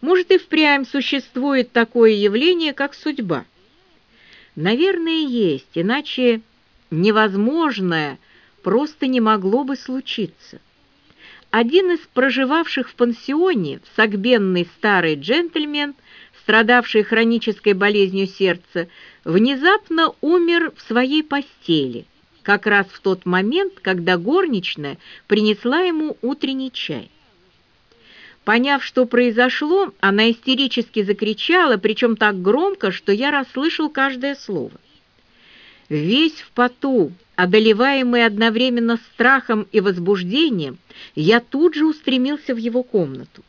Может, и впрямь существует такое явление, как судьба? Наверное, есть, иначе невозможное просто не могло бы случиться. Один из проживавших в пансионе, согбенный старый джентльмен, страдавший хронической болезнью сердца, внезапно умер в своей постели, как раз в тот момент, когда горничная принесла ему утренний чай. Поняв, что произошло, она истерически закричала, причем так громко, что я расслышал каждое слово. Весь в поту, одолеваемый одновременно страхом и возбуждением, я тут же устремился в его комнату.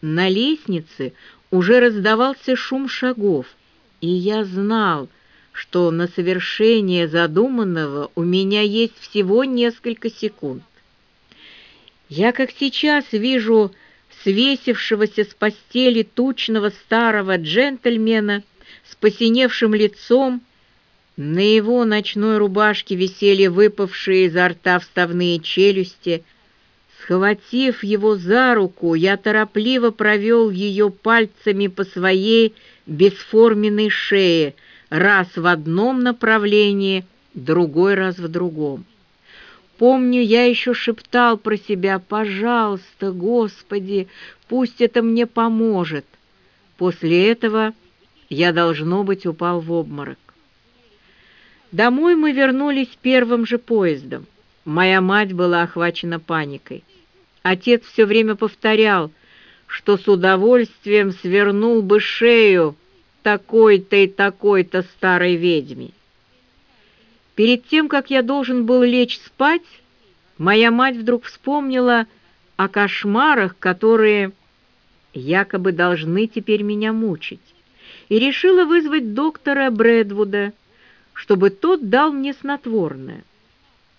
На лестнице уже раздавался шум шагов, и я знал, что на совершение задуманного у меня есть всего несколько секунд. Я как сейчас вижу свесившегося с постели тучного старого джентльмена с посиневшим лицом, на его ночной рубашке висели выпавшие изо рта вставные челюсти. Схватив его за руку, я торопливо провел ее пальцами по своей бесформенной шее, раз в одном направлении, другой раз в другом. Помню, я еще шептал про себя «Пожалуйста, Господи, пусть это мне поможет». После этого я, должно быть, упал в обморок. Домой мы вернулись первым же поездом. Моя мать была охвачена паникой. Отец все время повторял, что с удовольствием свернул бы шею такой-то и такой-то старой ведьме. Перед тем, как я должен был лечь спать, моя мать вдруг вспомнила о кошмарах, которые якобы должны теперь меня мучить, и решила вызвать доктора Брэдвуда, чтобы тот дал мне снотворное.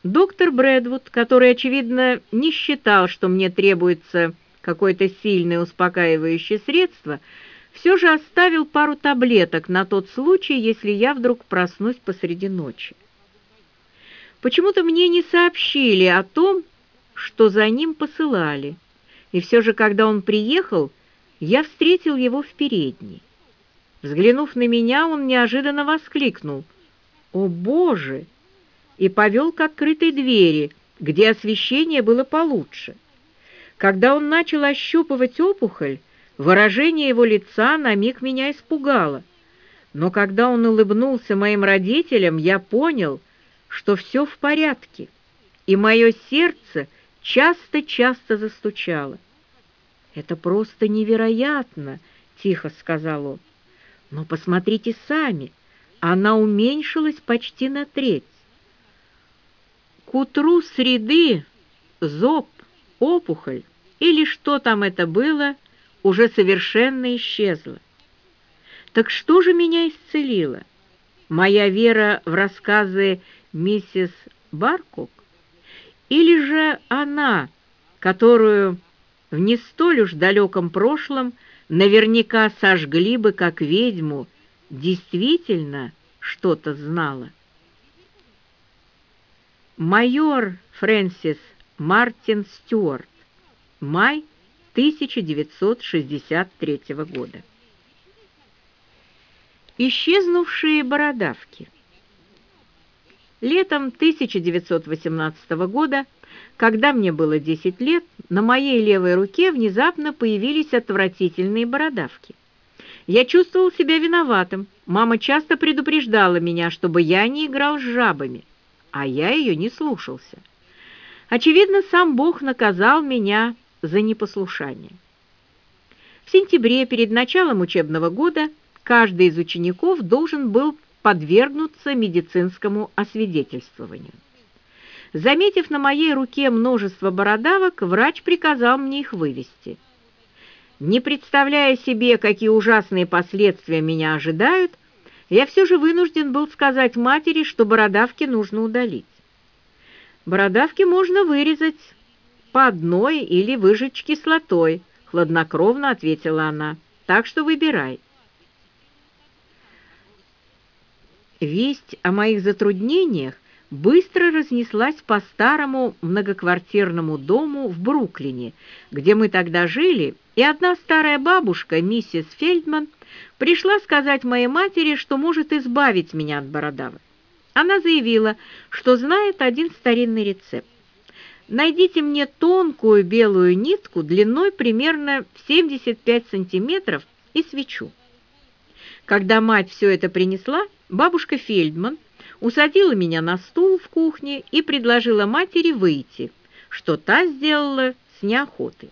Доктор Брэдвуд, который, очевидно, не считал, что мне требуется какое-то сильное успокаивающее средство, все же оставил пару таблеток на тот случай, если я вдруг проснусь посреди ночи. Почему-то мне не сообщили о том, что за ним посылали, и все же, когда он приехал, я встретил его в передней. Взглянув на меня, он неожиданно воскликнул «О, Боже!» и повел к открытой двери, где освещение было получше. Когда он начал ощупывать опухоль, выражение его лица на миг меня испугало. Но когда он улыбнулся моим родителям, я понял — что все в порядке, и мое сердце часто-часто застучало. «Это просто невероятно!» — тихо сказал он. «Но посмотрите сами, она уменьшилась почти на треть. К утру среды зоб, опухоль или что там это было, уже совершенно исчезла. Так что же меня исцелило? Моя вера в рассказы миссис Баркук, или же она, которую в не столь уж далеком прошлом наверняка сожгли бы как ведьму, действительно что-то знала. Майор Фрэнсис Мартин Стюарт. Май 1963 года. Исчезнувшие бородавки. Летом 1918 года, когда мне было 10 лет, на моей левой руке внезапно появились отвратительные бородавки. Я чувствовал себя виноватым. Мама часто предупреждала меня, чтобы я не играл с жабами, а я ее не слушался. Очевидно, сам Бог наказал меня за непослушание. В сентябре, перед началом учебного года, каждый из учеников должен был подвергнуться медицинскому освидетельствованию. Заметив на моей руке множество бородавок, врач приказал мне их вывести. Не представляя себе, какие ужасные последствия меня ожидают, я все же вынужден был сказать матери, что бородавки нужно удалить. Бородавки можно вырезать по одной или выжечь кислотой, хладнокровно ответила она. Так что выбирай. Весть о моих затруднениях быстро разнеслась по старому многоквартирному дому в Бруклине, где мы тогда жили, и одна старая бабушка, миссис Фельдман, пришла сказать моей матери, что может избавить меня от бородавы. Она заявила, что знает один старинный рецепт. Найдите мне тонкую белую нитку длиной примерно в 75 сантиметров и свечу. Когда мать все это принесла, бабушка Фельдман усадила меня на стул в кухне и предложила матери выйти, что та сделала с неохотой.